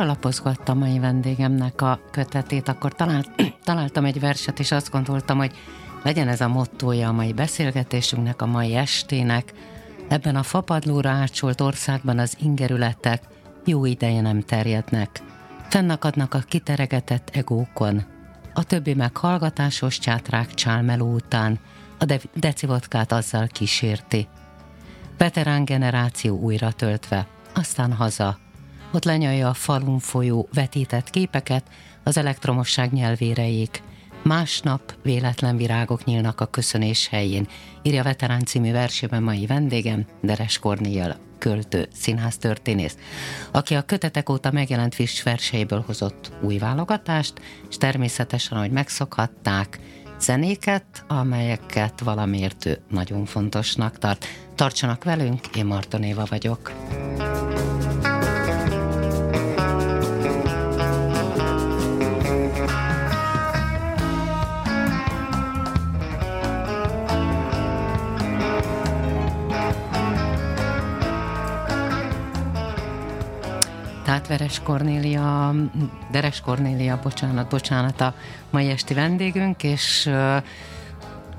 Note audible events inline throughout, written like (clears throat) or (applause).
újra lapozgattam mai vendégemnek a kötetét, akkor talált, (clears throat) találtam egy verset, és azt gondoltam, hogy legyen ez a mottója a mai beszélgetésünknek, a mai estének. Ebben a fapadlóra ácsolt országban az ingerületek jó ideje nem terjednek. Fennakadnak a kiteregetett egókon. A többi meg hallgatásos csátrák csálmeló után a de- decivodkát azzal kísérti. Veterán generáció újra töltve, aztán haza, ott lenyalja a falun folyó vetített képeket, az elektromosság nyelvére ég. Másnap véletlen virágok nyílnak a köszönés helyén, írja Veterán című versében mai vendégem, Deres Kornél költő, színháztörténész, aki a kötetek óta megjelent friss verseiből hozott új válogatást, és természetesen, ahogy megszokhatták, zenéket, amelyeket valamiért nagyon fontosnak tart. Tartsanak velünk, én Marton Éva vagyok. Veres Kornélia, Deres Kornélia, bocsánat, bocsánat, a mai esti vendégünk, és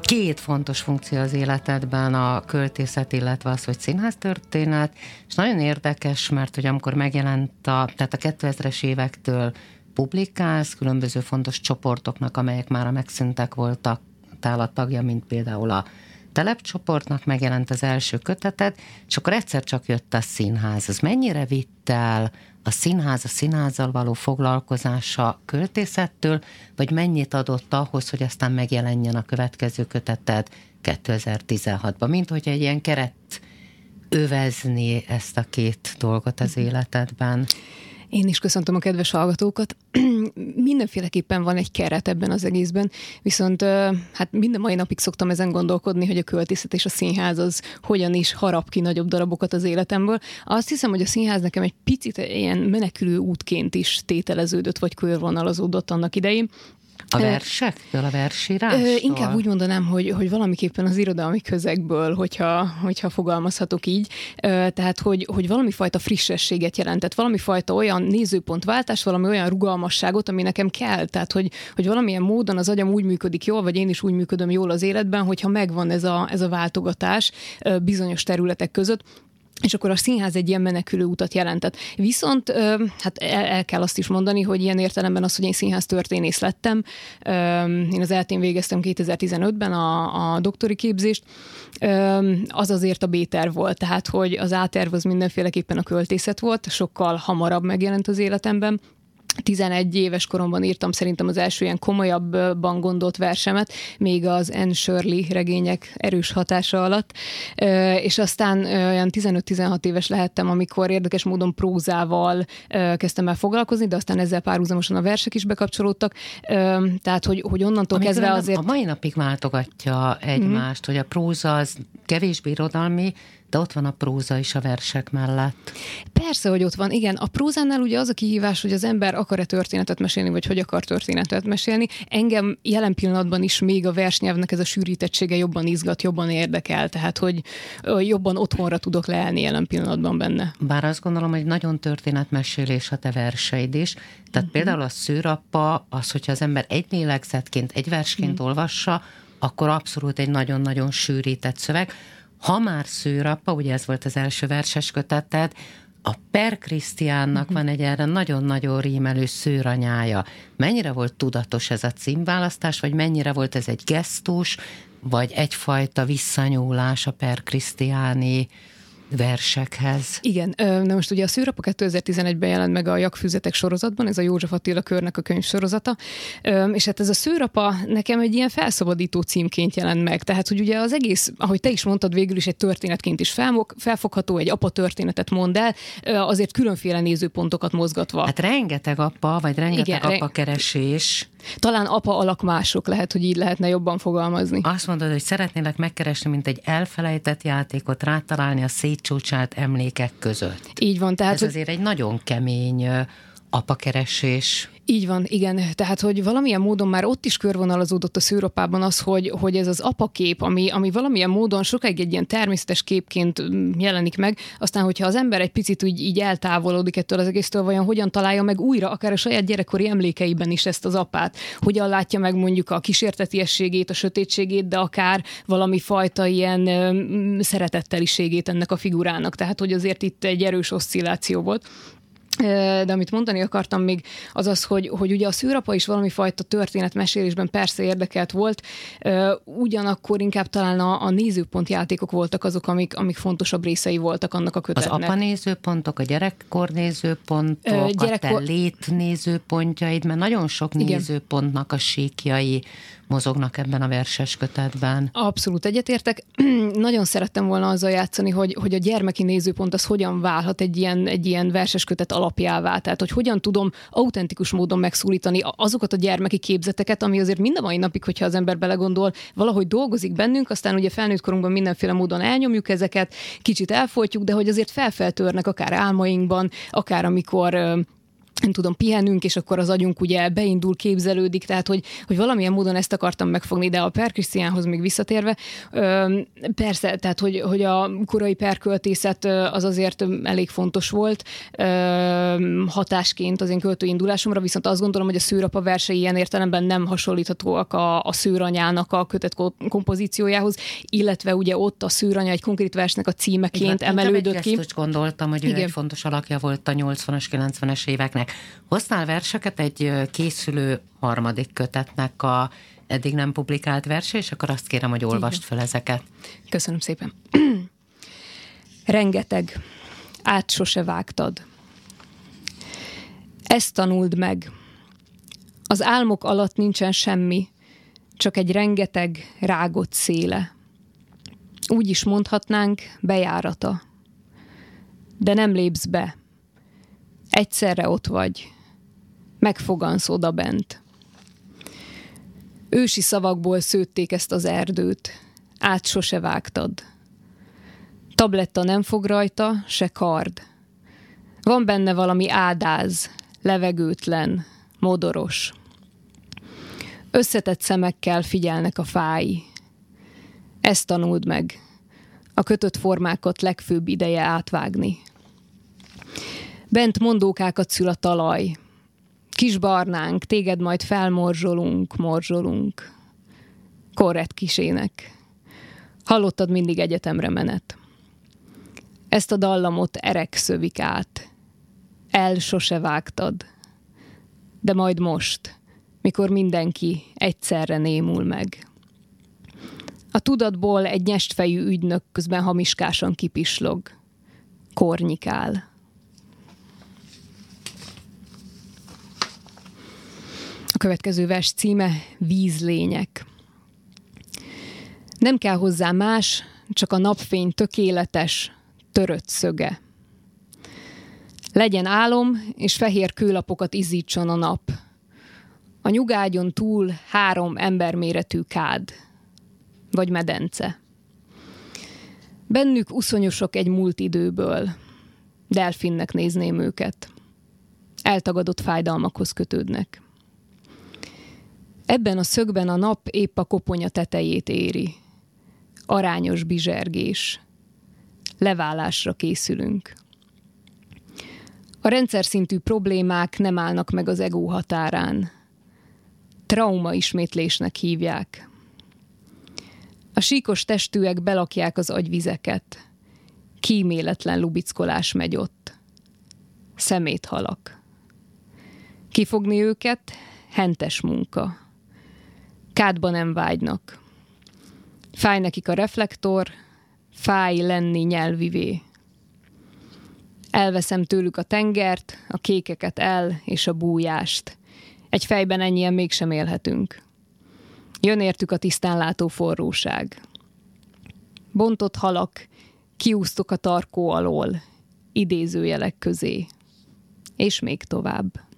két fontos funkció az életedben, a költészet, illetve az, hogy színháztörténet, és nagyon érdekes, mert hogy amikor megjelent a, tehát a 2000-es évektől publikálsz különböző fontos csoportoknak, amelyek már a megszűntek voltak, tagja, mint például a telepcsoportnak megjelent az első köteted, és akkor egyszer csak jött a színház. Az mennyire vitt el a színház, a színházzal való foglalkozása költészettől, vagy mennyit adott ahhoz, hogy aztán megjelenjen a következő köteted 2016-ban, mint hogy egy ilyen keret övezni ezt a két dolgot az életedben. Én is köszöntöm a kedves hallgatókat. (clears throat) Mindenféleképpen van egy keret ebben az egészben, viszont hát minden mai napig szoktam ezen gondolkodni, hogy a költészet és a színház az hogyan is harap ki nagyobb darabokat az életemből. Azt hiszem, hogy a színház nekem egy picit ilyen menekülő útként is tételeződött, vagy körvonalazódott annak idején. A versektől, a versírás? Inkább úgy mondanám, hogy, hogy valamiképpen az irodalmi közegből, hogyha, hogyha fogalmazhatok így. Tehát, hogy, hogy valami fajta frissességet jelentett, valami fajta olyan nézőpontváltás, valami olyan rugalmasságot, ami nekem kell. Tehát, hogy, hogy valamilyen módon az agyam úgy működik jól, vagy én is úgy működöm jól az életben, hogyha megvan ez a, ez a váltogatás bizonyos területek között, és akkor a színház egy ilyen menekülő utat jelentett. Viszont hát el, el kell azt is mondani, hogy ilyen értelemben az, hogy én színház történész lettem, én az eltén végeztem 2015-ben a, a doktori képzést, az azért a B-terv volt, tehát hogy az A-terv az mindenféleképpen a költészet volt, sokkal hamarabb megjelent az életemben, 11 éves koromban írtam szerintem az első ilyen komolyabban gondolt versemet, még az Anne Shirley regények erős hatása alatt, és aztán olyan 15-16 éves lehettem, amikor érdekes módon prózával kezdtem el foglalkozni, de aztán ezzel párhuzamosan a versek is bekapcsolódtak, tehát hogy, hogy onnantól Amikor kezdve azért... A mai napig váltogatja egymást, mm-hmm. hogy a próza az kevésbé irodalmi, de ott van a próza is a versek mellett. Persze, hogy ott van. Igen, a prózánál ugye az a kihívás, hogy az ember akar-e történetet mesélni, vagy hogy akar történetet mesélni. Engem jelen pillanatban is még a versnyelvnek ez a sűrítettsége jobban izgat, jobban érdekel, tehát hogy jobban otthonra tudok leelni jelen pillanatban benne. Bár azt gondolom, hogy nagyon történetmesélés a te verseid is. Tehát uh-huh. például a szőrappa, az, hogyha az ember egy lélegzetként, egy versként uh-huh. olvassa, akkor abszolút egy nagyon-nagyon sűrített szöveg ha már szőrappa, ugye ez volt az első verses köteted, a Per Krisztiánnak uh-huh. van egy erre nagyon-nagyon rímelő szőranyája. Mennyire volt tudatos ez a címválasztás, vagy mennyire volt ez egy gesztus, vagy egyfajta visszanyúlás a Per Krisztiáni versekhez. Igen, na most ugye a Szűrapa 2011-ben jelent meg a Jakfüzetek sorozatban, ez a József Attila körnek a könyv sorozata, és hát ez a Szűrapa nekem egy ilyen felszabadító címként jelent meg, tehát hogy ugye az egész, ahogy te is mondtad, végül is egy történetként is felfogható, egy apa történetet mond el, azért különféle nézőpontokat mozgatva. Hát rengeteg apa, vagy rengeteg Igen, apa keresés. Talán apa alakmások lehet, hogy így lehetne jobban fogalmazni. Azt mondod, hogy szeretnélek megkeresni, mint egy elfelejtett játékot, rátalálni a szétcsúcsált emlékek között. Így van. Tehát, Ez azért egy nagyon kemény apakeresés. Így van, igen. Tehát, hogy valamilyen módon már ott is körvonalazódott a szűropában az, hogy, hogy ez az apakép, ami, ami valamilyen módon sokáig egy ilyen természetes képként jelenik meg, aztán, hogyha az ember egy picit úgy így eltávolodik ettől az egésztől, vajon hogyan találja meg újra, akár a saját gyerekkori emlékeiben is ezt az apát, hogyan látja meg mondjuk a kísértetiességét, a sötétségét, de akár valami fajta ilyen szeretetteliségét ennek a figurának. Tehát, hogy azért itt egy erős oszcilláció volt. De amit mondani akartam még, az az, hogy, hogy ugye a szűrapa is valami fajta történetmesélésben persze érdekelt volt, ugyanakkor inkább talán a, a nézőpontjátékok voltak azok, amik, amik fontosabb részei voltak annak a kötetnek. Az apa nézőpontok, a gyerekkor nézőpontok, gyerekkor... a te lét nézőpontjaid, mert nagyon sok Igen. nézőpontnak a síkjai mozognak ebben a verses kötetben. Abszolút egyetértek. (clears throat) Nagyon szerettem volna azzal játszani, hogy, hogy a gyermeki nézőpont az hogyan válhat egy ilyen, egy ilyen verses kötet alapjává. Tehát, hogy hogyan tudom autentikus módon megszólítani azokat a gyermeki képzeteket, ami azért mind a mai napig, hogyha az ember belegondol, valahogy dolgozik bennünk, aztán ugye felnőtt korunkban mindenféle módon elnyomjuk ezeket, kicsit elfolytjuk, de hogy azért felfeltörnek akár álmainkban, akár amikor nem tudom, pihenünk, és akkor az agyunk ugye beindul, képzelődik, tehát hogy, hogy valamilyen módon ezt akartam megfogni, de a Per Krisztiánhoz még visszatérve, persze, tehát hogy, hogy a korai perköltészet az azért elég fontos volt hatásként az én költői indulásomra, viszont azt gondolom, hogy a szőrapa versei ilyen értelemben nem hasonlíthatóak a, a szőranyának a kötet kompozíciójához, illetve ugye ott a szőranya egy konkrét versnek a címeként Igen, emelődött ki. Gondoltam, hogy Igen. ő egy fontos alakja volt a 80-as, 90-es éveknek. Hoztál verseket egy készülő harmadik kötetnek a eddig nem publikált verse, és akkor azt kérem, hogy olvast fel ezeket. Köszönöm szépen. (clears throat) Rengeteg. Át sose vágtad. Ezt tanuld meg. Az álmok alatt nincsen semmi, csak egy rengeteg rágott széle. Úgy is mondhatnánk, bejárata. De nem lépsz be, Egyszerre ott vagy. Megfogansz oda bent. Ősi szavakból szőtték ezt az erdőt. Át sose vágtad. Tabletta nem fog rajta, se kard. Van benne valami ádáz, levegőtlen, modoros. Összetett szemekkel figyelnek a fái. Ezt tanuld meg. A kötött formákat legfőbb ideje átvágni. Bent mondókákat szül a talaj. Kis barnánk, téged majd felmorzsolunk, morzsolunk. Korrekt kisének. Hallottad mindig egyetemre menet. Ezt a dallamot erek szövik át. El sose vágtad. De majd most, mikor mindenki egyszerre némul meg. A tudatból egy nyestfejű ügynök közben hamiskásan kipislog. Kornyikál. Következő vers címe Vízlények. Nem kell hozzá más, csak a napfény tökéletes, törött szöge. Legyen álom, és fehér kőlapokat izzítson a nap. A nyugágyon túl három emberméretű kád, vagy medence. Bennük uszonyosok egy múlt időből. Delfinnek nézném őket. Eltagadott fájdalmakhoz kötődnek. Ebben a szögben a nap épp a koponya tetejét éri. Arányos bizsergés. Leválásra készülünk. A rendszer szintű problémák nem állnak meg az ego határán. Trauma ismétlésnek hívják. A síkos testűek belakják az agyvizeket. Kíméletlen lubickolás megy ott. Szeméthalak. Kifogni őket hentes munka kádba nem vágynak. Fáj nekik a reflektor, fáj lenni nyelvivé, Elveszem tőlük a tengert, a kékeket el és a bújást. Egy fejben ennyien mégsem élhetünk. Jön értük a tisztánlátó forróság. Bontott halak, kiúztok a tarkó alól, idézőjelek közé. És még tovább.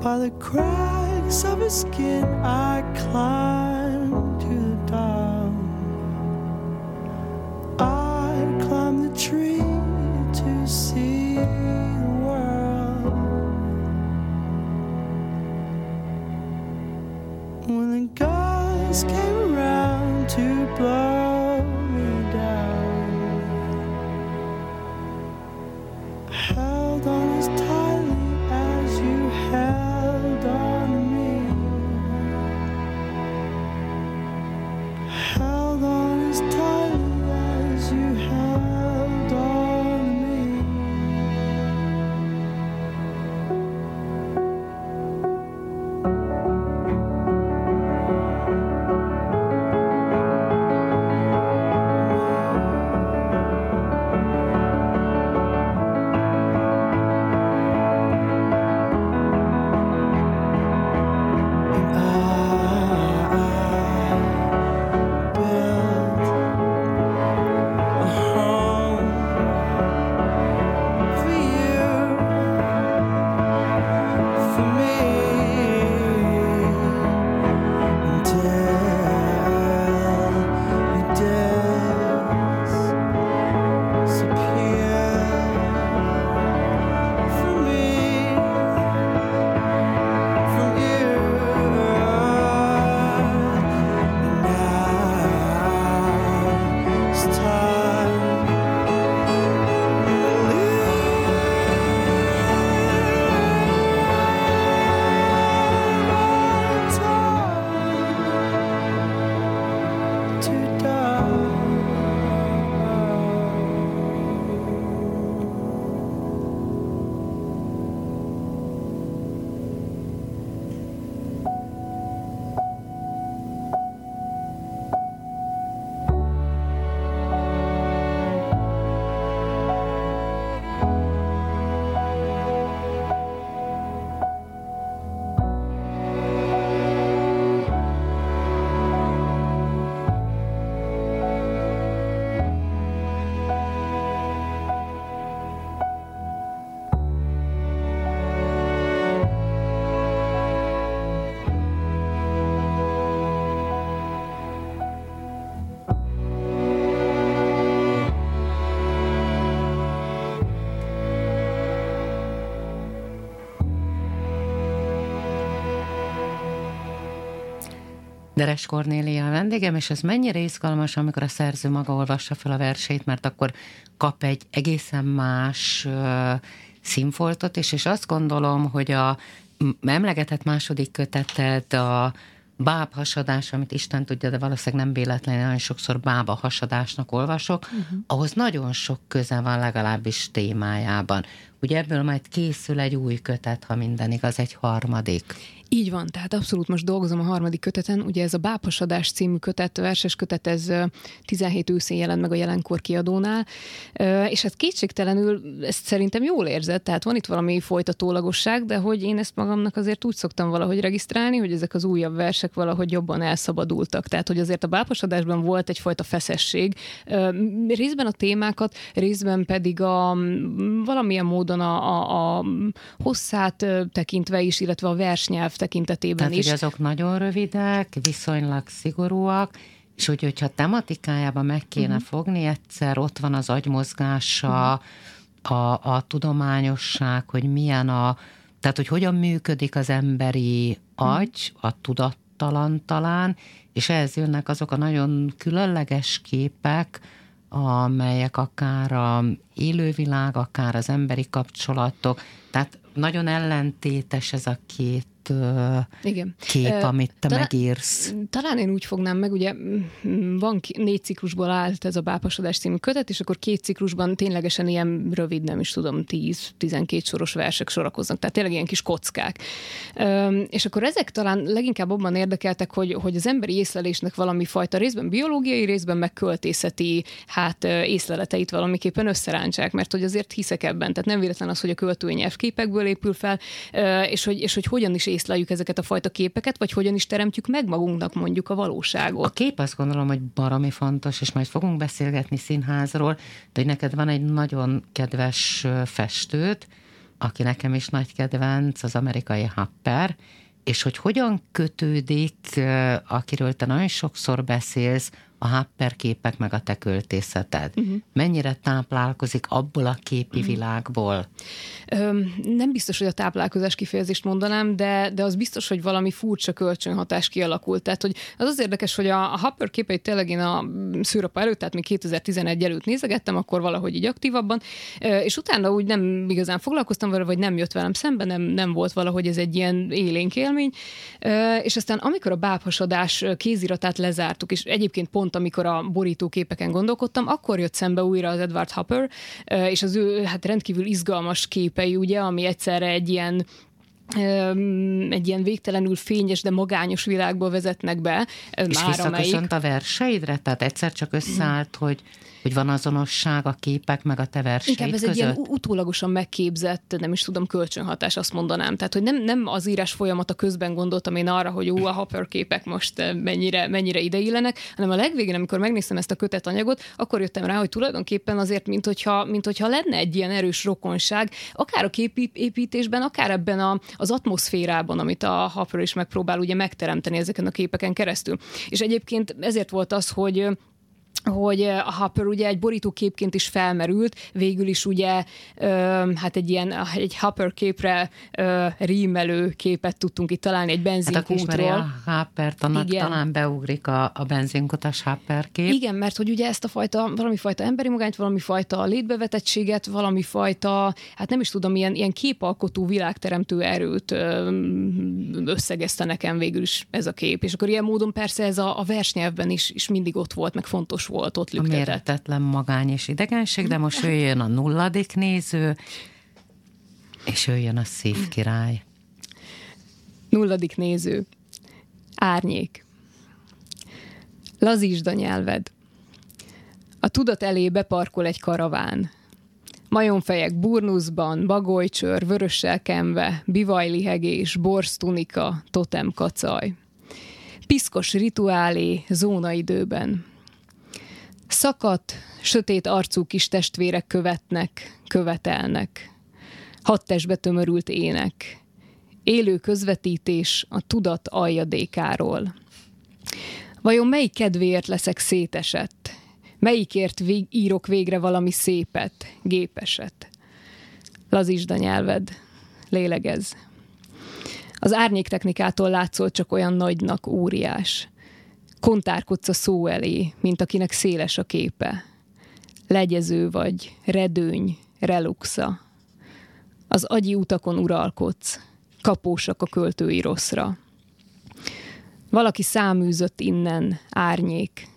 by the cracks of his skin I climb. Deres Kornélia a vendégem, és ez mennyire izgalmas, amikor a szerző maga olvassa fel a versét, mert akkor kap egy egészen más uh, színfoltot, és, és azt gondolom, hogy a emlegetett második kötetet, a báb hasadás, amit Isten tudja, de valószínűleg nem véletlenül nagyon sokszor bába hasadásnak olvasok, uh-huh. ahhoz nagyon sok köze van legalábbis témájában. Ugye ebből majd készül egy új kötet, ha minden igaz, egy harmadik. Így van, tehát abszolút most dolgozom a harmadik köteten. Ugye ez a Bápasadás című kötet, verses kötet, ez 17 őszén jelent meg a jelenkor kiadónál, és hát kétségtelenül ezt szerintem jól érzett, tehát van itt valami folytatólagosság, de hogy én ezt magamnak azért úgy szoktam valahogy regisztrálni, hogy ezek az újabb versek valahogy jobban elszabadultak. Tehát, hogy azért a Bápasadásban volt egyfajta feszesség, részben a témákat, részben pedig a valamilyen módon a, a, a hosszát tekintve is, illetve a versnyelv tekintetében Tehát, is. Hogy azok nagyon rövidek, viszonylag szigorúak, és hogy, hogyha tematikájában meg kéne uh-huh. fogni, egyszer ott van az agymozgása, uh-huh. a, a tudományosság, hogy milyen a, tehát hogy hogyan működik az emberi mhm. agy, a tudattalan talán, és ehhez jönnek azok a nagyon különleges képek, amelyek akár a élővilág, akár az emberi kapcsolatok, tehát nagyon ellentétes ez a két Igen. kép, amit te talán, megírsz. Talán én úgy fognám meg, ugye van négy ciklusból állt ez a Bápasadás című kötet, és akkor két ciklusban ténylegesen ilyen rövid, nem is tudom, 10-12 soros versek sorakoznak, tehát tényleg ilyen kis kockák. És akkor ezek talán leginkább abban érdekeltek, hogy, hogy az emberi észlelésnek valami fajta részben biológiai, részben meg költészeti hát észleleteit valamiképpen összerántsák, mert hogy azért hiszek ebben. Tehát nem véletlen az, hogy a költői nyelvképekből épül fel, és hogy, és hogy hogyan is észleljük ezeket a fajta képeket, vagy hogyan is teremtjük meg magunknak mondjuk a valóságot. A kép azt gondolom, hogy baromi fontos, és majd fogunk beszélgetni színházról, de hogy neked van egy nagyon kedves festőt, aki nekem is nagy kedvenc, az amerikai Happer, és hogy hogyan kötődik, akiről te nagyon sokszor beszélsz, a Happer képek meg a te költészeted? Uh-huh. Mennyire táplálkozik abból a képi uh-huh. világból? Öm, nem biztos, hogy a táplálkozás kifejezést mondanám, de, de az biztos, hogy valami furcsa kölcsönhatás kialakult. Tehát, hogy az az érdekes, hogy a, a Happer képeit tényleg én a szűrapa előtt, tehát még 2011 előtt nézegettem, akkor valahogy így aktívabban, és utána úgy nem igazán foglalkoztam vele, vagy nem jött velem szembe, nem, nem volt valahogy ez egy ilyen élénk élmény. És aztán amikor a bábhasadás kéziratát lezártuk, és egyébként pont pont amikor a borítóképeken gondolkodtam, akkor jött szembe újra az Edward Hopper, és az ő hát rendkívül izgalmas képei, ugye, ami egyszerre egy ilyen egy ilyen végtelenül fényes, de magányos világból vezetnek be. És már visszaköszönt a verseidre? Tehát egyszer csak összeállt, hogy hogy van azonosság a képek meg a te verseid Inkább ez között? egy ilyen utólagosan megképzett, nem is tudom, kölcsönhatás, azt mondanám. Tehát, hogy nem, nem az írás folyamata közben gondoltam én arra, hogy jó, a Hopper képek most eh, mennyire, mennyire ideillenek, hanem a legvégén, amikor megnéztem ezt a kötetanyagot, akkor jöttem rá, hogy tulajdonképpen azért, mint hogyha, mint hogyha lenne egy ilyen erős rokonság, akár a képépítésben, akár ebben a, az atmoszférában, amit a Hopper is megpróbál ugye megteremteni ezeken a képeken keresztül. És egyébként ezért volt az, hogy hogy a Hopper ugye egy borítóképként is felmerült, végül is ugye hát egy ilyen egy Hopper képre rímelő képet tudtunk itt találni egy benzinkútról. Hát a Hoppert, annak Igen. talán beugrik a, a benzinkutas Hopper kép. Igen, mert hogy ugye ezt a fajta, valami fajta emberi magányt, valami fajta létbevetettséget, valami fajta, hát nem is tudom, ilyen, ilyen képalkotó, világteremtő erőt összegezte nekem végül is ez a kép. És akkor ilyen módon persze ez a, a versnyelvben is, is mindig ott volt, meg fontos volt ott lüktetett. A méretetlen magány és idegenség, de most jöjjön a nulladik néző, és jöjjön a szív király. Nulladik néző. Árnyék. Lazítsd a nyelved. A tudat elé beparkol egy karaván. Majomfejek burnuszban, bagolycsör, vörössel kenve, bivajlihegés, borsztunika, totem kacaj. Piszkos rituálé zónaidőben. Szakadt, sötét arcú kis testvérek követnek, követelnek. Hat testbe tömörült ének. Élő közvetítés a tudat aljadékáról. Vajon melyik kedvéért leszek szétesett? Melyikért vég, írok végre valami szépet, gépeset? Lazítsd a nyelved, lélegez. Az árnyék technikától látszol csak olyan nagynak óriás. Kontárkodsz a szó elé, mint akinek széles a képe. Legyező vagy, redőny, reluxa. Az agyi utakon uralkodsz, kapósak a költői rosszra. Valaki száműzött innen, árnyék,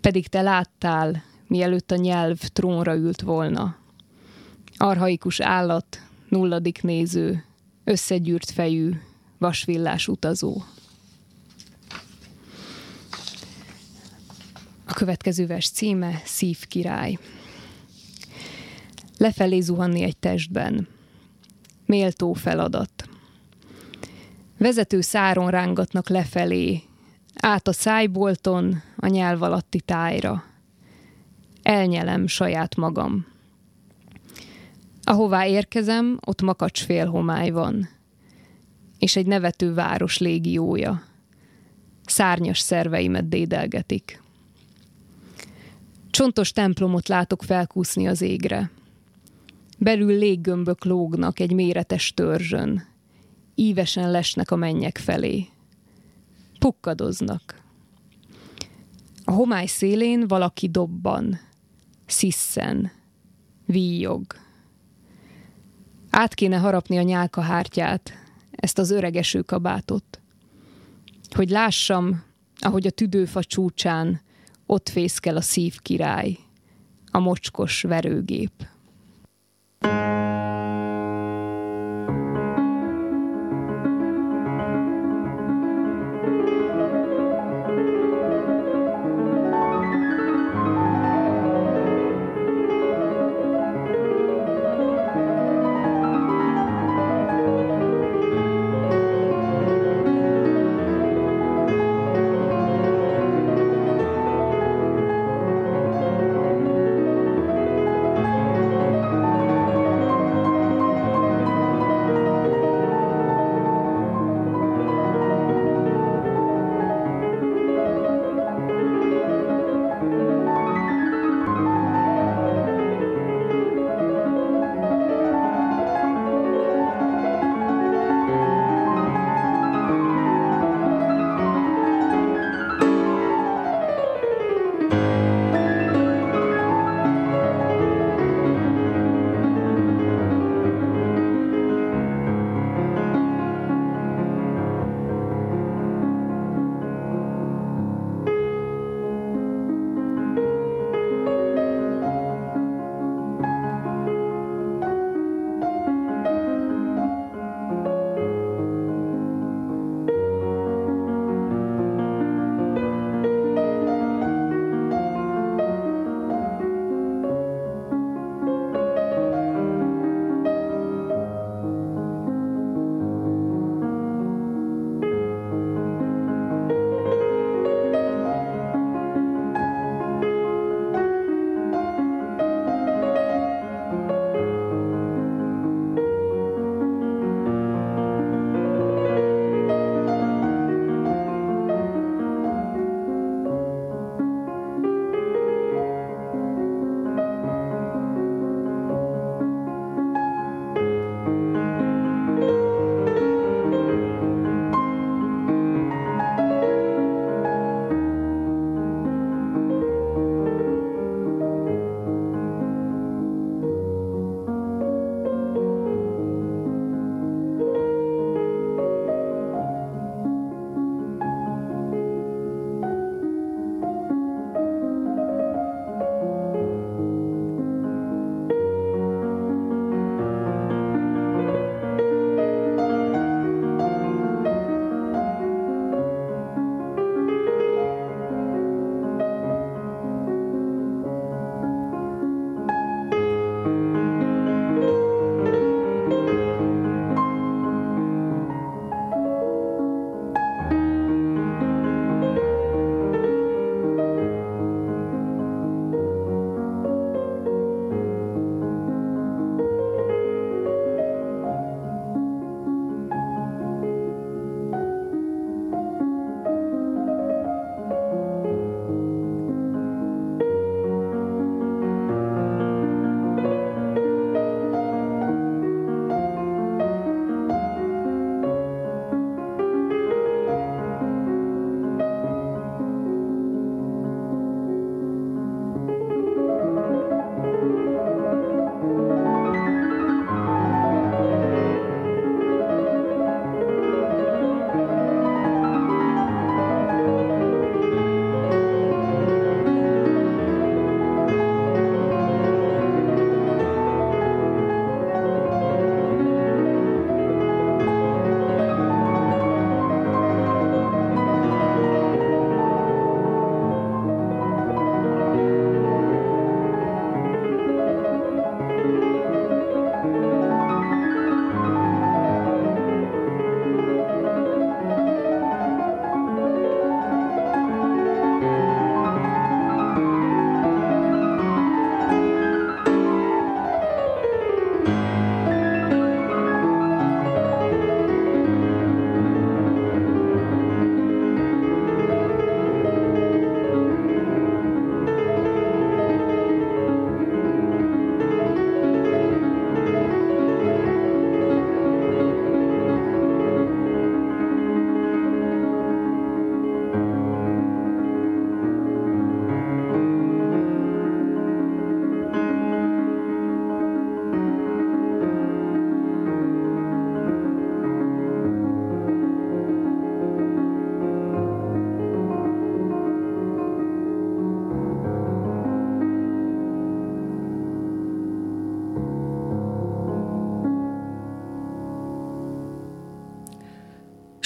pedig te láttál, mielőtt a nyelv trónra ült volna. Arhaikus állat, nulladik néző, összegyűrt fejű, vasvillás utazó. Következő vers címe Szív király. Lefelé zuhanni egy testben. Méltó feladat. Vezető száron rángatnak lefelé, át a szájbolton, a nyelv alatti tájra. Elnyelem saját magam. Ahová érkezem, ott makacs homály van, és egy nevető város légiója. Szárnyas szerveimet dédelgetik. Csontos templomot látok felkúszni az égre. Belül léggömbök lógnak egy méretes törzsön. Ívesen lesnek a mennyek felé. Pukkadoznak. A homály szélén valaki dobban, sziszen, víjog. Át kéne harapni a nyálkahártyát, ezt az öregeső kabátot, hogy lássam, ahogy a tüdőfa csúcsán ott fészkel a szív király, a mocskos verőgép.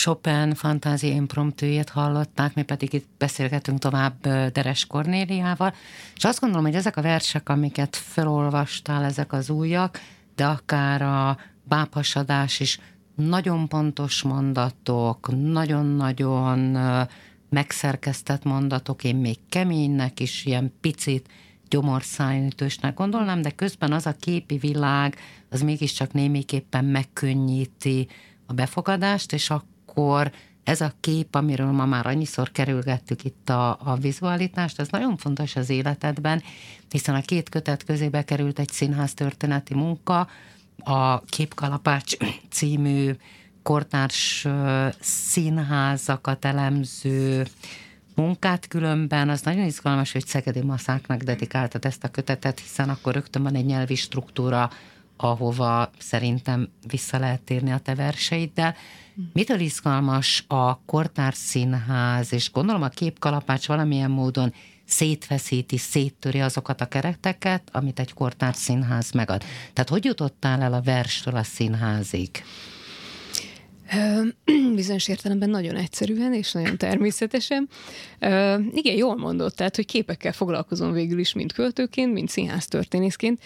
Chopin fantázi impromptőjét hallották, mi pedig itt beszélgetünk tovább Deres Kornéliával, és azt gondolom, hogy ezek a versek, amiket felolvastál, ezek az újak, de akár a bábhasadás is nagyon pontos mondatok, nagyon-nagyon megszerkesztett mondatok, én még keménynek is, ilyen picit gyomorszájnítősnek gondolnám, de közben az a képi világ, az mégiscsak némiképpen megkönnyíti a befogadást, és akkor ez a kép, amiről ma már annyiszor kerülgettük itt a, a vizualitást, ez nagyon fontos az életedben, hiszen a két kötet közébe került egy színház történeti munka, a Képkalapács (clears throat) című kortárs színházakat elemző munkát különben, az nagyon izgalmas, hogy Szegedi Maszáknak dedikáltad ezt a kötetet, hiszen akkor rögtön van egy nyelvi struktúra, ahova szerintem vissza lehet térni a te verseiddel. Mitől izgalmas a kortárs színház, és gondolom a képkalapács valamilyen módon szétfeszíti, széttöri azokat a kereteket, amit egy kortárs színház megad. Tehát hogy jutottál el a verstől a színházig? (clears throat) Bizonyos értelemben nagyon egyszerűen és nagyon természetesen. Igen, jól mondott, tehát, hogy képekkel foglalkozom végül is, mint költőként, mint színház történészként.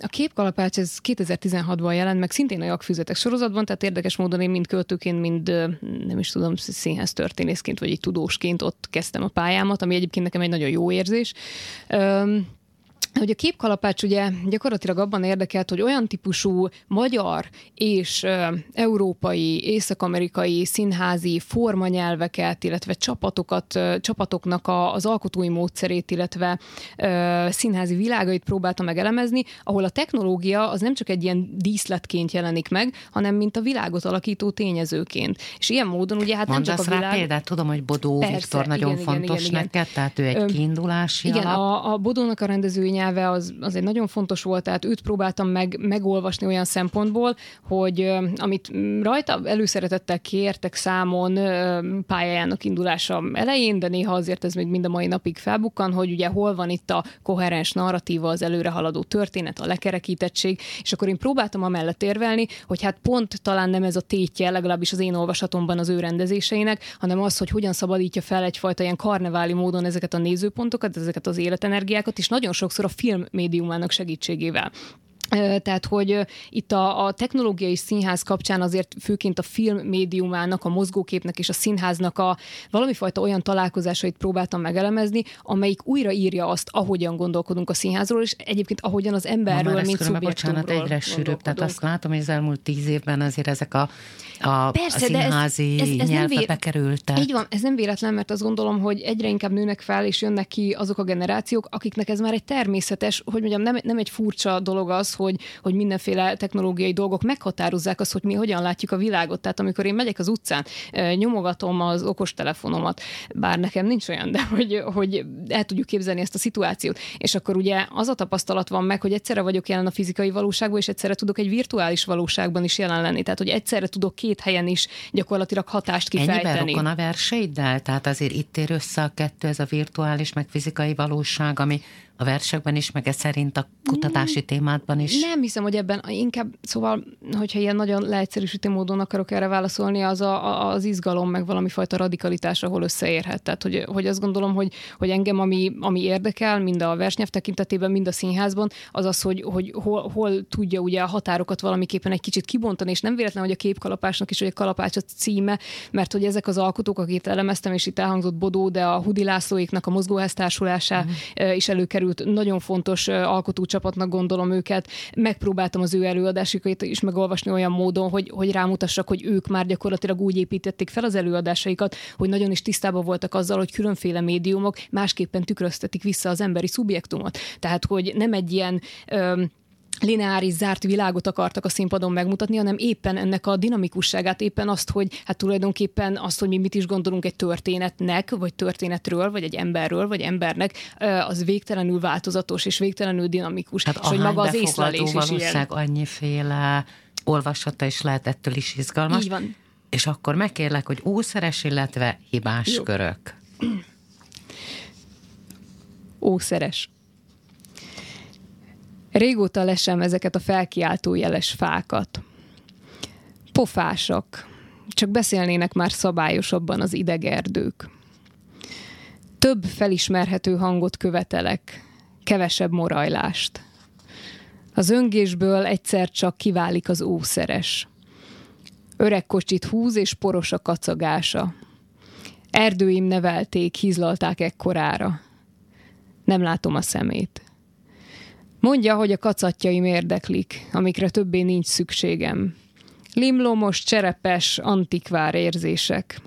A képkalapács ez 2016-ban jelent meg, szintén a jakfüzetek sorozatban, tehát érdekes módon én mind költőként, mind nem is tudom, színház történészként, vagy egy tudósként ott kezdtem a pályámat, ami egyébként nekem egy nagyon jó érzés hogy a képkalapács ugye gyakorlatilag abban érdekelt, hogy olyan típusú magyar és ö, európai, észak-amerikai színházi formanyelveket, illetve csapatokat, ö, csapatoknak a, az alkotói módszerét, illetve ö, színházi világait próbálta megelemezni, ahol a technológia az nem csak egy ilyen díszletként jelenik meg, hanem mint a világot alakító tényezőként. És ilyen módon ugye hát Mondasz nem csak a világ... rá példát? Tudom, hogy Bodó Persze, Viktor nagyon igen, fontos igen, igen, neked, tehát ő egy kiindulási Igen, alap. a, a Bodónak a rendezői nyelve az, az egy nagyon fontos volt, tehát őt próbáltam meg, megolvasni olyan szempontból, hogy amit rajta előszeretettel kértek számon pályájának indulása elején, de néha azért ez még mind a mai napig felbukkan, hogy ugye hol van itt a koherens narratíva, az előre haladó történet, a lekerekítettség, és akkor én próbáltam amellett érvelni, hogy hát pont talán nem ez a tétje, legalábbis az én olvasatomban az ő rendezéseinek, hanem az, hogy hogyan szabadítja fel egyfajta ilyen karneváli módon ezeket a nézőpontokat, ezeket az életenergiákat, és nagyon sokszor a film médiumának segítségével. Tehát, hogy itt a, a technológiai színház kapcsán azért főként a film médiumának, a mozgóképnek és a színháznak a valami fajta olyan találkozásait próbáltam megelemezni, amelyik újraírja azt, ahogyan gondolkodunk a színházról, és egyébként ahogyan az emberről, Ma mint szubjektumról bocsánat, egyre sűrűbb, tehát azt látom, hogy az elmúlt tíz évben azért ezek a a, Persze, a színházi ez, ez, ez nyelvbe vé... bekerültek. Így van, ez nem véletlen, mert azt gondolom, hogy egyre inkább nőnek fel, és jönnek ki azok a generációk, akiknek ez már egy természetes, hogy mondjam, nem, nem egy furcsa dolog az, hogy, hogy mindenféle technológiai dolgok meghatározzák azt, hogy mi hogyan látjuk a világot. Tehát amikor én megyek az utcán, nyomogatom az okostelefonomat, bár nekem nincs olyan, de hogy, hogy el tudjuk képzelni ezt a szituációt. És akkor ugye az a tapasztalat van meg, hogy egyszerre vagyok jelen a fizikai valóságban, és egyszerre tudok egy virtuális valóságban is jelen lenni. Tehát, hogy egyszerre tudok két helyen is gyakorlatilag hatást kifejteni. Ennyiben rokon a verseiddel? Tehát azért itt ér össze a kettő, ez a virtuális, meg fizikai valóság, ami a versekben is, meg ez szerint a kutatási témádban is? Nem hiszem, hogy ebben inkább, szóval, hogyha ilyen nagyon leegyszerűsítő módon akarok erre válaszolni, az a, az izgalom, meg valami fajta radikalitás, ahol összeérhet. Tehát, hogy, hogy azt gondolom, hogy, hogy engem, ami, ami érdekel, mind a versnyelv tekintetében, mind a színházban, az az, hogy, hogy hol, hol tudja ugye a határokat valamiképpen egy kicsit kibontani, és nem véletlen, hogy a képkalapásnak is, hogy a kalapács a címe, mert hogy ezek az alkotók, akit elemeztem, és itt elhangzott Bodó, de a Hudi Lászlóiknak a mozgóháztársulásá mm. is előkerül sikerült, nagyon fontos alkotócsapatnak gondolom őket. Megpróbáltam az ő előadásukat is megolvasni olyan módon, hogy, hogy rámutassak, hogy ők már gyakorlatilag úgy építették fel az előadásaikat, hogy nagyon is tisztában voltak azzal, hogy különféle médiumok másképpen tükröztetik vissza az emberi szubjektumot. Tehát, hogy nem egy ilyen lineáris, zárt világot akartak a színpadon megmutatni, hanem éppen ennek a dinamikusságát, éppen azt, hogy hát tulajdonképpen azt, hogy mi mit is gondolunk egy történetnek, vagy történetről, vagy egy emberről, vagy embernek, az végtelenül változatos és végtelenül dinamikus. Hát és hogy maga az észlelés is ilyen. annyiféle olvasata is lehet ettől is izgalmas. Így van. És akkor megkérlek, hogy ószeres, illetve hibás Jó. körök. Ószeres. Régóta lesem ezeket a felkiáltó jeles fákat. Pofásak, csak beszélnének már szabályosabban az idegerdők. Több felismerhető hangot követelek, kevesebb morajlást. Az öngésből egyszer csak kiválik az ószeres. Öreg kocsit húz és poros a kacagása. Erdőim nevelték, hízlalták ekkorára. Nem látom a szemét. Mondja, hogy a kacatjaim érdeklik, amikre többé nincs szükségem. Limlomos, cserepes, antikvár érzések.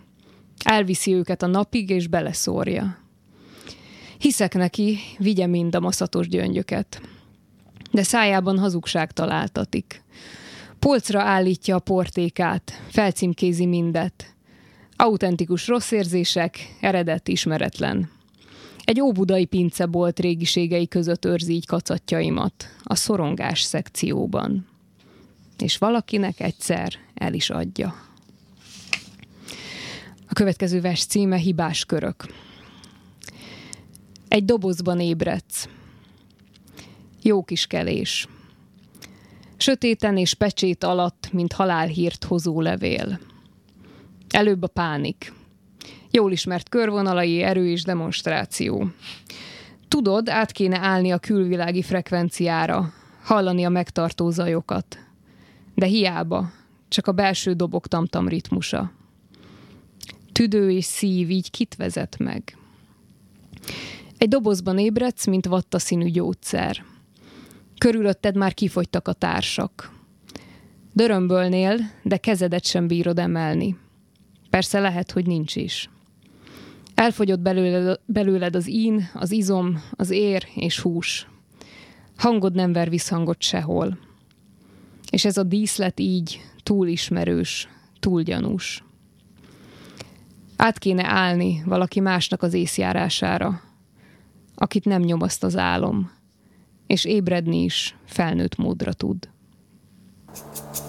Elviszi őket a napig, és beleszórja. Hiszek neki, vigye mind a maszatos gyöngyöket. De szájában hazugság találtatik. Polcra állítja a portékát, felcímkézi mindet. Autentikus rossz érzések, eredet ismeretlen. Egy óbudai pincebolt régiségei között őrzi így kacatjaimat, a szorongás szekcióban. És valakinek egyszer el is adja. A következő vers címe Hibás körök. Egy dobozban ébredsz. Jó kis kelés. Sötéten és pecsét alatt, mint halálhírt hozó levél. Előbb a pánik. Jól ismert körvonalai, erő és demonstráció. Tudod, át kéne állni a külvilági frekvenciára, hallani a megtartó zajokat. De hiába, csak a belső dobok tamtam ritmusa. Tüdő és szív így kit vezet meg? Egy dobozban ébredsz, mint vatta színű gyógyszer. Körülötted már kifogytak a társak. Dörömbölnél, de kezedet sem bírod emelni. Persze lehet, hogy nincs is. Elfogyott belőled, belőled az ín, az izom, az ér és hús. Hangod nem ver visszhangot sehol. És ez a díszlet így túl ismerős, túl gyanús. Át kéne állni valaki másnak az észjárására, akit nem nyomaszt az álom, és ébredni is felnőtt módra tud. ha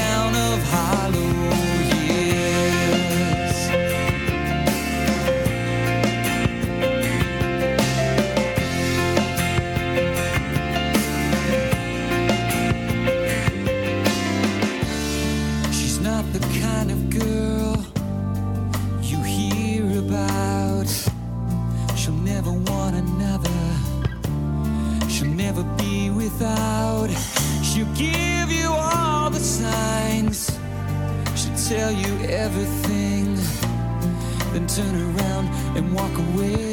everything, then turn around and walk away.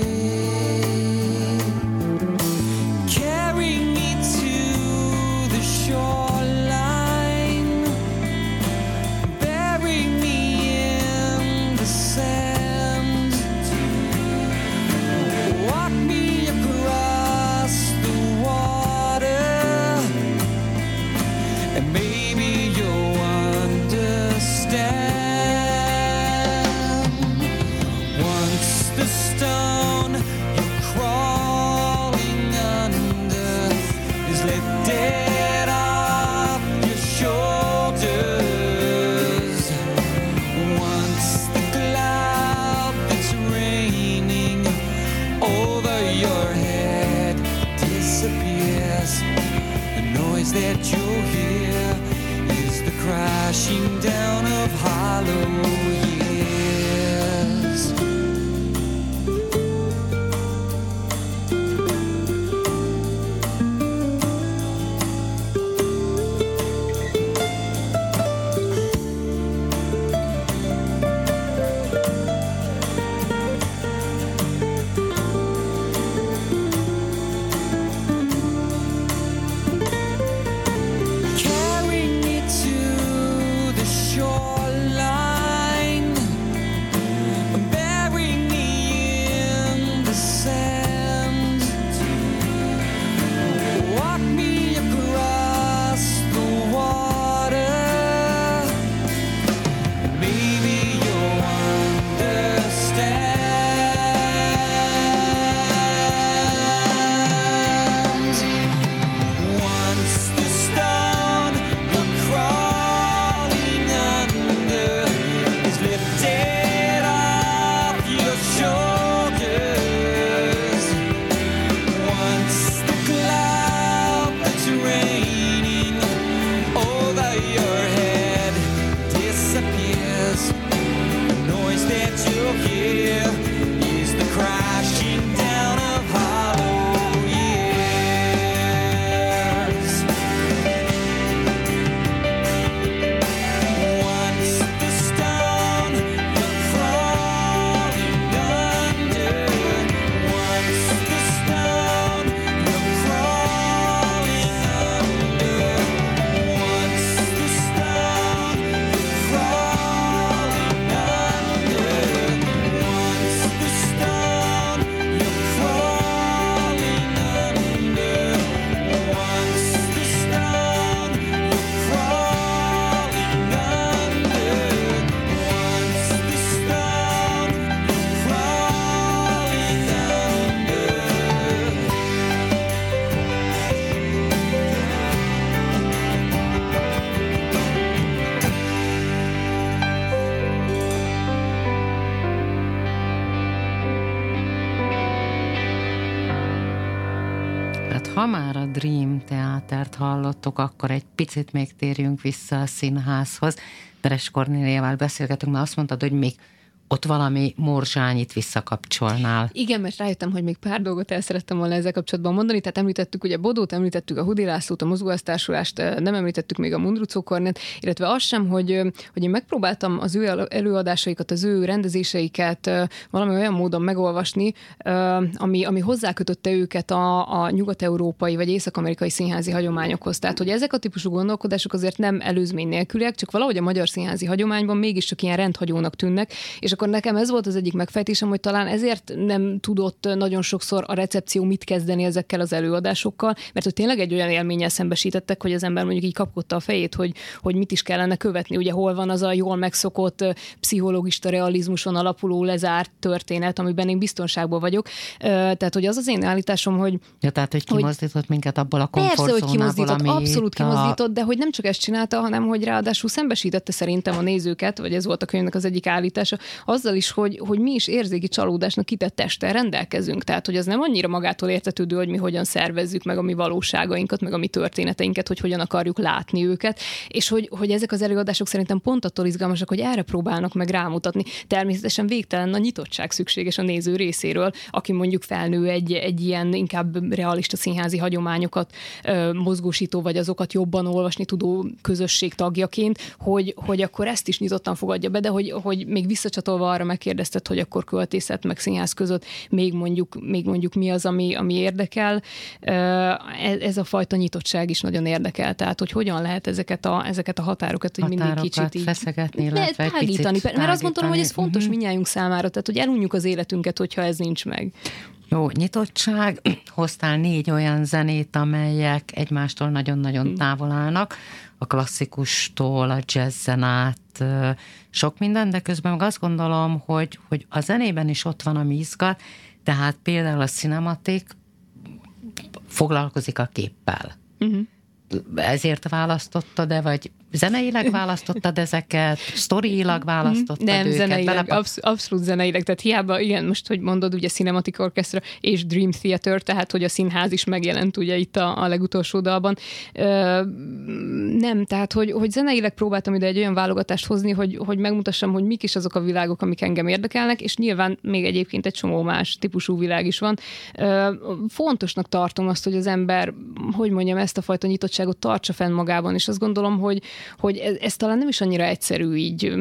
Hallottuk, akkor egy picit még térjünk vissza a színházhoz. Peres Kornéliával beszélgetünk, mert azt mondtad, hogy még ott valami morzsányit visszakapcsolnál. Igen, mert rájöttem, hogy még pár dolgot el szerettem volna ezzel kapcsolatban mondani. Tehát említettük ugye Bodót, említettük a Hudi Lászlót, a mozgóasztársulást, nem említettük még a Mundrucó Kornet, illetve azt sem, hogy, hogy én megpróbáltam az ő előadásaikat, az ő rendezéseiket valami olyan módon megolvasni, ami, ami hozzákötötte őket a, a nyugat-európai vagy észak-amerikai színházi hagyományokhoz. Tehát, hogy ezek a típusú gondolkodások azért nem előzmény nélküliek, csak valahogy a magyar színházi hagyományban mégiscsak ilyen rendhagyónak tűnnek, és akkor nekem ez volt az egyik megfejtésem, hogy talán ezért nem tudott nagyon sokszor a recepció mit kezdeni ezekkel az előadásokkal, mert hogy tényleg egy olyan élménnyel szembesítettek, hogy az ember mondjuk így kapkodta a fejét, hogy, hogy mit is kellene követni. Ugye hol van az a jól megszokott pszichológista realizmuson alapuló lezárt történet, amiben én biztonságban vagyok. Tehát, hogy az az én állításom, hogy... Ja, tehát, hogy kimozdított hogy, minket abból a komfortzónából, Persze, hogy kimozdított, abszolút kimozdított, a... de hogy nem csak ezt csinálta, hanem hogy ráadásul szembesítette szerintem a nézőket, vagy ez volt a könyvnek az egyik állítása, azzal is, hogy, hogy mi is érzéki csalódásnak kitett testtel rendelkezünk. Tehát, hogy az nem annyira magától értetődő, hogy mi hogyan szervezzük meg a mi valóságainkat, meg a mi történeteinket, hogy hogyan akarjuk látni őket, és hogy, hogy ezek az előadások szerintem pont attól izgalmasak, hogy erre próbálnak meg rámutatni. Természetesen végtelen a nyitottság szükséges a néző részéről, aki mondjuk felnő egy, egy ilyen inkább realista színházi hagyományokat ö, mozgósító, vagy azokat jobban olvasni tudó közösség tagjaként, hogy, hogy akkor ezt is nyitottan fogadja be, de hogy, hogy még visszacsatol válaszolva arra megkérdezted, hogy akkor költészet meg színház között még mondjuk, még mondjuk mi az, ami, ami érdekel. Ez a fajta nyitottság is nagyon érdekel, tehát hogy hogyan lehet ezeket a, ezeket a határokat, hogy mindig kicsit így feszegetni, illetve tágítani. Mert azt gondolom, hogy ez fontos uh-huh. minnyájunk számára, tehát hogy elunjuk az életünket, hogyha ez nincs meg. Jó, nyitottság. (clears throat) Hoztál négy olyan zenét, amelyek egymástól nagyon-nagyon mhm. távol állnak a klasszikustól, a jazzen át, sok minden, de közben meg azt gondolom, hogy, hogy a zenében is ott van, ami izgat, tehát például a cinematik foglalkozik a képpel. Uh-huh. Ezért választotta, de vagy zeneileg választottad ezeket, sztoriilag választottad Nem, őket? zeneileg, bele... absz- abszolút zeneileg, tehát hiába, igen, most, hogy mondod, ugye Cinematic Orchestra és Dream Theater, tehát, hogy a színház is megjelent ugye itt a, a legutolsó dalban. Ö, nem, tehát, hogy, hogy zeneileg próbáltam ide egy olyan válogatást hozni, hogy, hogy megmutassam, hogy mik is azok a világok, amik engem érdekelnek, és nyilván még egyébként egy csomó más típusú világ is van. Ö, fontosnak tartom azt, hogy az ember, hogy mondjam, ezt a fajta nyitottságot tartsa fenn magában, és azt gondolom, hogy, hogy ez, ez talán nem is annyira egyszerű így,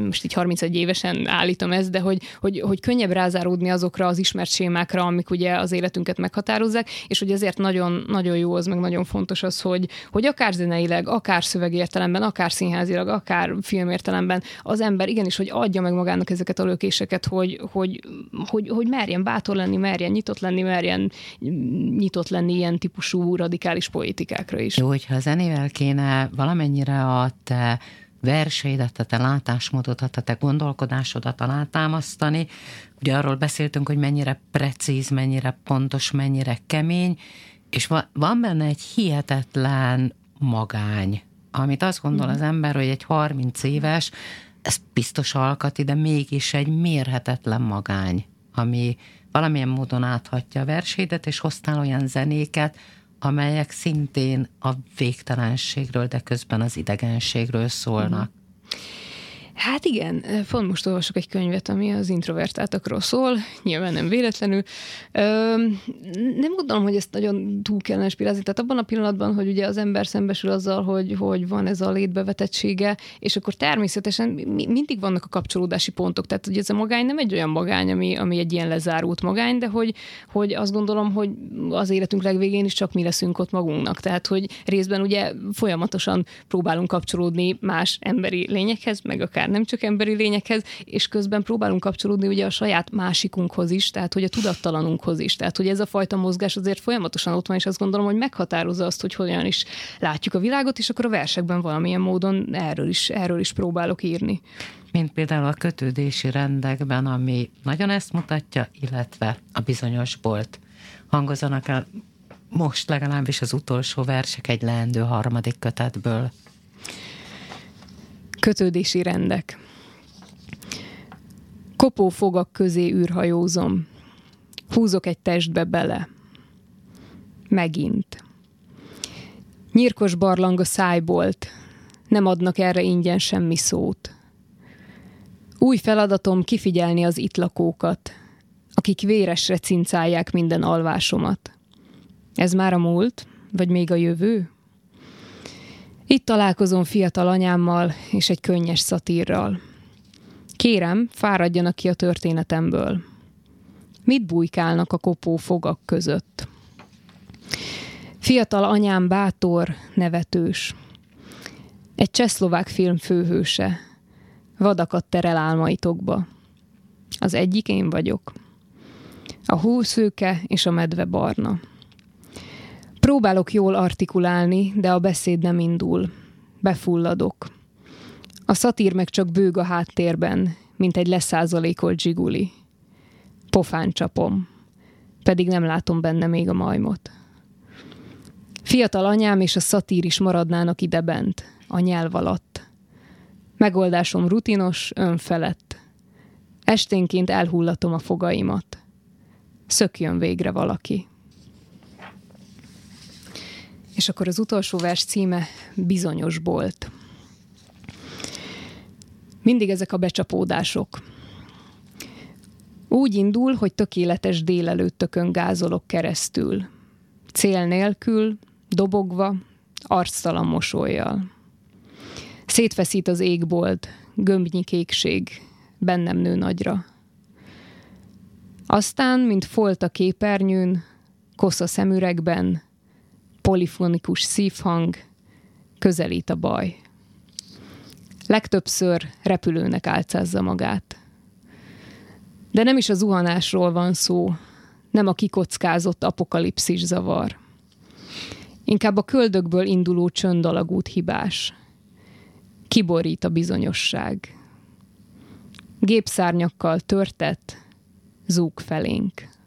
most így 31 évesen állítom ezt, de hogy, hogy, hogy könnyebb rázáródni azokra az ismert sémákra, amik ugye az életünket meghatározzák, és hogy ezért nagyon, nagyon jó az, meg nagyon fontos az, hogy, hogy akár zeneileg, akár szövegértelemben, akár színházilag, akár filmértelemben az ember igenis, hogy adja meg magának ezeket a lökéseket, hogy, hogy, hogy, hogy merjen bátor lenni, merjen nyitott lenni, merjen nyitott lenni ilyen típusú radikális politikákra is. Jó, hogyha a zenével kéne valamennyire mennyire a te verseidet, a te látásmódot, a te gondolkodásodat alátámasztani. Ugye arról beszéltünk, hogy mennyire precíz, mennyire pontos, mennyire kemény, és van benne egy hihetetlen magány, amit azt gondol az ember, hogy egy 30 éves, ez biztos alkati, de mégis egy mérhetetlen magány, ami valamilyen módon áthatja a versédet, és hoztál olyan zenéket, amelyek szintén a végtelenségről, de közben az idegenségről szólnak. Hát igen, pont most olvasok egy könyvet, ami az introvertáltakról szól, nyilván nem véletlenül. nem gondolom, hogy ezt nagyon túl kellene spirázni. Tehát abban a pillanatban, hogy ugye az ember szembesül azzal, hogy, hogy van ez a létbevetettsége, és akkor természetesen mindig vannak a kapcsolódási pontok. Tehát, hogy ez a magány nem egy olyan magány, ami, ami egy ilyen lezárult magány, de hogy, hogy azt gondolom, hogy az életünk legvégén is csak mi leszünk ott magunknak. Tehát, hogy részben ugye folyamatosan próbálunk kapcsolódni más emberi lényekhez, meg akár akár nem csak emberi lényekhez, és közben próbálunk kapcsolódni ugye a saját másikunkhoz is, tehát hogy a tudattalanunkhoz is. Tehát, hogy ez a fajta mozgás azért folyamatosan ott van, és azt gondolom, hogy meghatározza azt, hogy hogyan is látjuk a világot, és akkor a versekben valamilyen módon erről is, erről is próbálok írni. Mint például a kötődési rendekben, ami nagyon ezt mutatja, illetve a bizonyos bolt. Hangozanak el most legalábbis az utolsó versek egy leendő harmadik kötetből. Kötődési rendek. Kopó fogak közé űrhajózom. Húzok egy testbe bele. Megint. Nyírkos barlang a szájbolt. Nem adnak erre ingyen semmi szót. Új feladatom kifigyelni az itt lakókat, akik véresre cincálják minden alvásomat. Ez már a múlt, vagy még a jövő? Itt találkozom fiatal anyámmal és egy könnyes szatírral. Kérem, fáradjanak ki a történetemből. Mit bujkálnak a kopó fogak között? Fiatal anyám bátor, nevetős. Egy csehszlovák film főhőse. Vadakat terel álmaitokba. Az egyik én vagyok. A húszőke és a medve barna. Próbálok jól artikulálni, de a beszéd nem indul. Befulladok. A szatír meg csak bőg a háttérben, mint egy leszázalékolt zsiguli. Pofán csapom, pedig nem látom benne még a majmot. Fiatal anyám és a szatír is maradnának ide bent, a nyelv alatt. Megoldásom rutinos, önfelett. Esténként elhullatom a fogaimat. Szökjön végre valaki. És akkor az utolsó vers címe Bizonyos bolt. Mindig ezek a becsapódások. Úgy indul, hogy tökéletes délelőttökön gázolok keresztül. Cél nélkül, dobogva, arctalan mosolyjal. Szétfeszít az égbolt, gömbnyi kékség, bennem nő nagyra. Aztán, mint folt a képernyőn, kosz a szemüregben, polifonikus szívhang, közelít a baj. Legtöbbször repülőnek álcázza magát. De nem is a zuhanásról van szó, nem a kikockázott apokalipszis zavar. Inkább a köldökből induló csöndalagút hibás. Kiborít a bizonyosság. Gépszárnyakkal törtett, zúg felénk.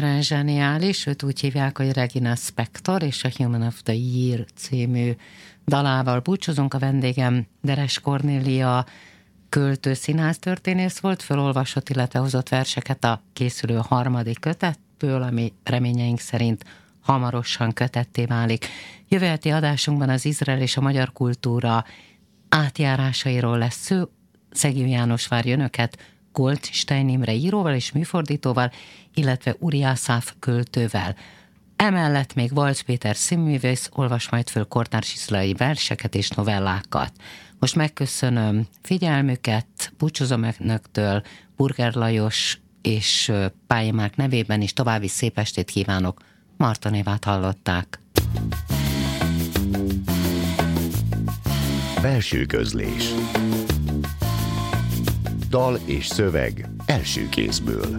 Egyszerűen zseniális, őt úgy hívják, hogy Regina Spector, és a Human of the Year című dalával búcsúzunk. A vendégem Deres Cornélia, költő történész volt, fölolvasott, illetve hozott verseket a készülő harmadik kötetből, ami reményeink szerint hamarosan kötetté válik. Jövő adásunkban az Izrael és a magyar kultúra átjárásairól lesz szó. Szegő János várja önöket Goldstein Imre íróval és műfordítóval, illetve Uriászáf költővel. Emellett még Valc Péter színművész olvas majd föl kortárs verseket és novellákat. Most megköszönöm figyelmüket, búcsúzom önöktől, Burger Lajos és Pályamák nevében is további szép estét kívánok. Marta Névát hallották. Belső közlés Dal és szöveg első kézből